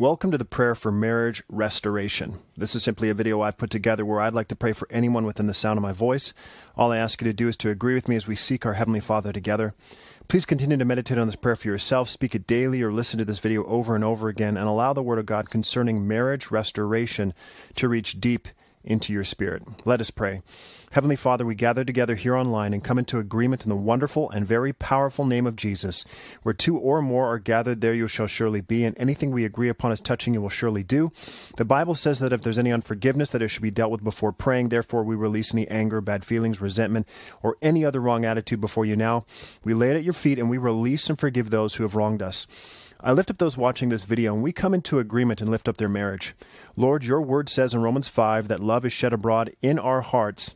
Welcome to the prayer for marriage restoration. This is simply a video I've put together where I'd like to pray for anyone within the sound of my voice. All I ask you to do is to agree with me as we seek our Heavenly Father together. Please continue to meditate on this prayer for yourself, speak it daily, or listen to this video over and over again, and allow the Word of God concerning marriage restoration to reach deep into your spirit. Let us pray. Heavenly Father, we gather together here online and come into agreement in the wonderful and very powerful name of Jesus. Where two or more are gathered, there you shall surely be, and anything we agree upon as touching you will surely do. The Bible says that if there's any unforgiveness, that it should be dealt with before praying. Therefore, we release any anger, bad feelings, resentment, or any other wrong attitude before you now. We lay it at your feet and we release and forgive those who have wronged us. I lift up those watching this video, and we come into agreement and lift up their marriage. Lord, your word says in Romans 5 that love is shed abroad in our hearts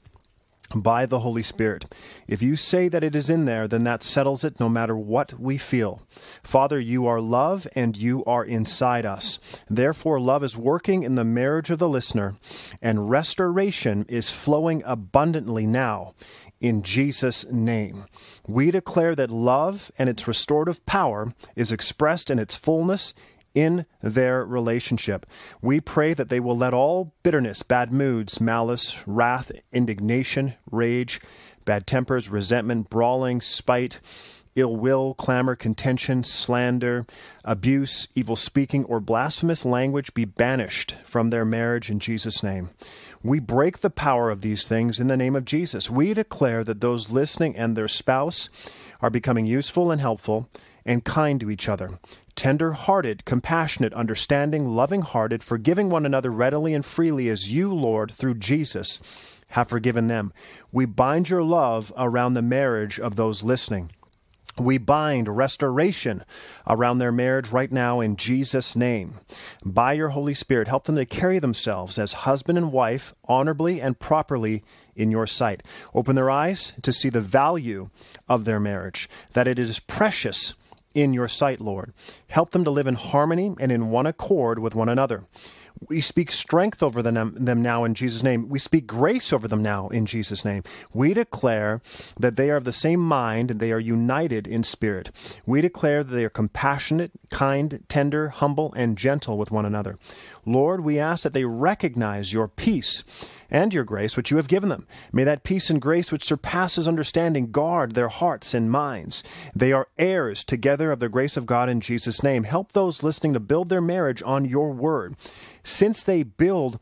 by the Holy Spirit. If you say that it is in there, then that settles it no matter what we feel. Father, you are love and you are inside us. Therefore, love is working in the marriage of the listener, and restoration is flowing abundantly now in Jesus' name. We declare that love and its restorative power is expressed in its fullness in their relationship. We pray that they will let all bitterness, bad moods, malice, wrath, indignation, rage, bad tempers, resentment, brawling, spite, ill will, clamor, contention, slander, abuse, evil speaking, or blasphemous language be banished from their marriage in Jesus' name. We break the power of these things in the name of Jesus. We declare that those listening and their spouse are becoming useful and helpful and kind to each other, tender hearted, compassionate, understanding, loving hearted, forgiving one another readily and freely as you, Lord, through Jesus, have forgiven them. We bind your love around the marriage of those listening. We bind restoration around their marriage right now in Jesus' name. By your Holy Spirit, help them to carry themselves as husband and wife honorably and properly in your sight. Open their eyes to see the value of their marriage, that it is precious in your sight, Lord. Help them to live in harmony and in one accord with one another. We speak strength over them, now in Jesus' name. We speak grace over them now in Jesus' name. We declare that they are of the same mind and they are united in spirit. We declare that they are compassionate, kind, tender, humble, and gentle with one another. Lord, we ask that they recognize your peace and your grace which you have given them. May that peace and grace which surpasses understanding guard their hearts and minds. They are heirs together of the grace of God in Jesus' name. Help those listening to build their marriage on your word. Since they build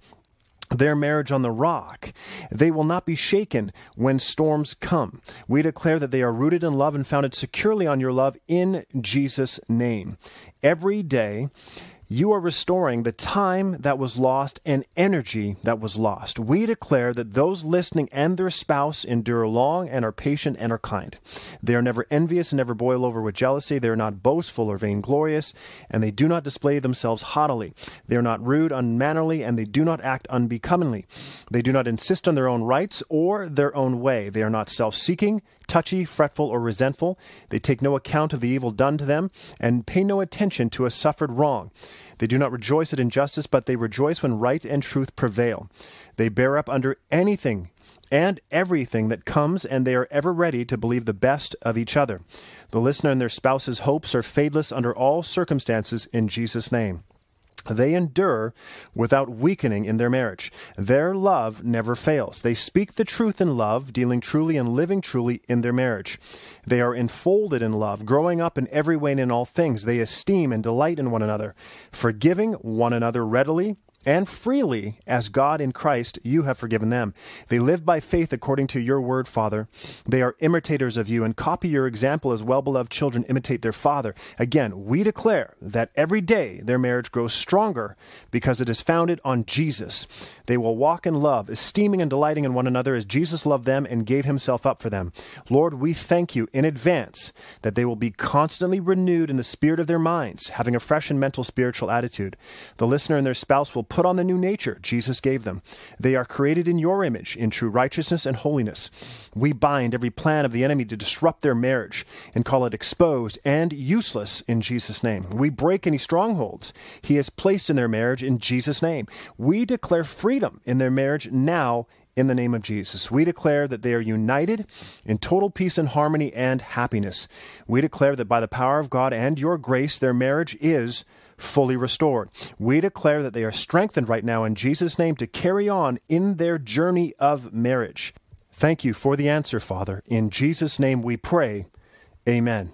their marriage on the rock. They will not be shaken when storms come. We declare that they are rooted in love and founded securely on your love in Jesus' name. Every day, you are restoring the time that was lost and energy that was lost. We declare that those listening and their spouse endure long and are patient and are kind. They are never envious and never boil over with jealousy. They are not boastful or vainglorious, and they do not display themselves haughtily. They are not rude, unmannerly, and they do not act unbecomingly. They do not insist on their own rights or their own way. They are not self seeking, touchy, fretful, or resentful. They take no account of the evil done to them and pay no attention to a suffered wrong. They do not rejoice at injustice, but they rejoice when right and truth prevail. They bear up under anything and everything that comes, and they are ever ready to believe the best of each other. The listener and their spouse's hopes are fadeless under all circumstances in Jesus' name. They endure without weakening in their marriage. Their love never fails. They speak the truth in love, dealing truly and living truly in their marriage. They are enfolded in love, growing up in every way and in all things. They esteem and delight in one another, forgiving one another readily and freely as God in Christ you have forgiven them. They live by faith according to your word, Father. They are imitators of you and copy your example as well beloved children imitate their father. Again, we declare that every day their marriage grows stronger because it is founded on Jesus. They will walk in love, esteeming and delighting in one another as Jesus loved them and gave himself up for them. Lord, we thank you in advance that they will be constantly renewed in the spirit of their minds, having a fresh and mental spiritual attitude. The listener and their spouse will put on the new nature Jesus gave them. They are created in your image, in true righteousness and holiness. We bind every plan of the enemy to disrupt their marriage and call it exposed and useless in Jesus' name. We break any strongholds he has placed in their marriage in Jesus' name. We declare freedom in their marriage now in the name of Jesus. We declare that they are united in total peace and harmony and happiness. We declare that by the power of God and your grace, their marriage is fully restored. We declare that they are strengthened right now in Jesus' name to carry on in their journey of marriage. Thank you for the answer, Father. In Jesus' name we pray. Amen.